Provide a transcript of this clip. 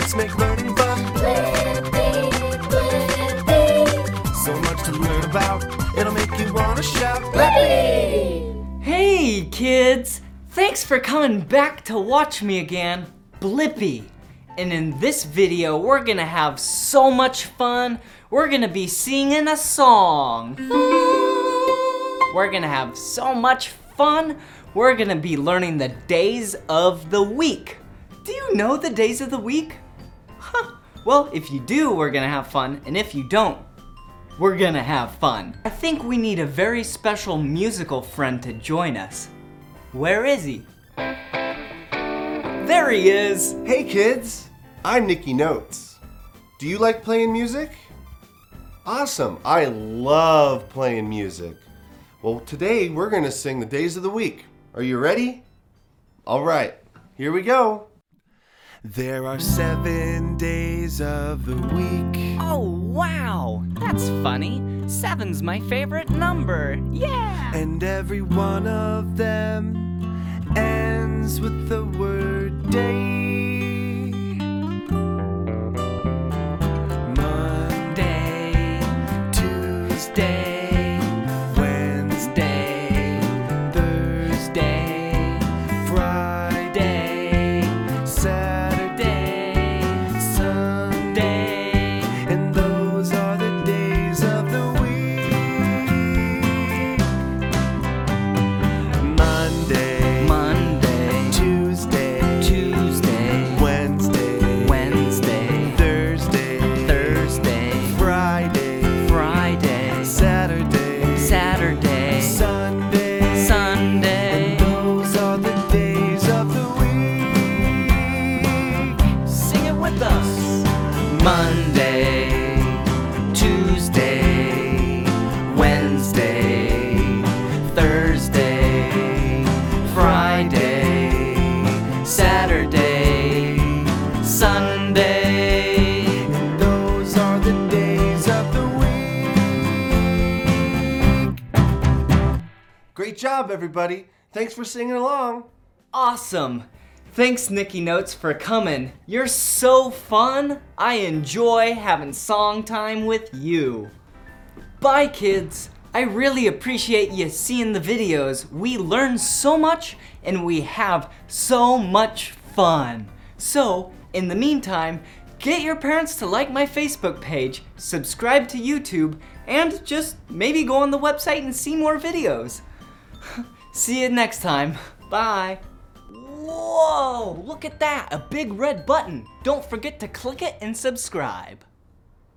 Let's make learning fun. Blippi, blippi. So much to learn about, it'll make you want to shout. Blippi! Hey, kids! Thanks for coming back to watch me again, Blippi. And in this video, we're gonna have so much fun. We're gonna be singing a song. We're gonna have so much fun. We're gonna be learning the days of the week. Do you know the days of the week? Huh. Well, if you do, we're gonna have fun, and if you don't, we're gonna have fun. I think we need a very special musical friend to join us. Where is he? There he is! Hey kids, I'm Nicky Notes. Do you like playing music? Awesome, I love playing music. Well, today we're to sing the days of the week. Are you ready? All right, here we go. There are seven days of the week. Oh, wow! That's funny. Seven's my favorite number. Yeah! And every one of them ends with the Monday, Tuesday, Wednesday, Thursday, Friday, Saturday, Sunday. Those are the days of the week. Great job, everybody. Thanks for singing along. Awesome. Thanks, Nikki Notes, for coming. You're so fun. I enjoy having song time with you. Bye, kids. I really appreciate you seeing the videos. We learn so much and we have so much fun. So, in the meantime, get your parents to like my Facebook page, subscribe to YouTube, and just maybe go on the website and see more videos. See you next time. Bye. Look at that, a big red button. Don't forget to click it and subscribe.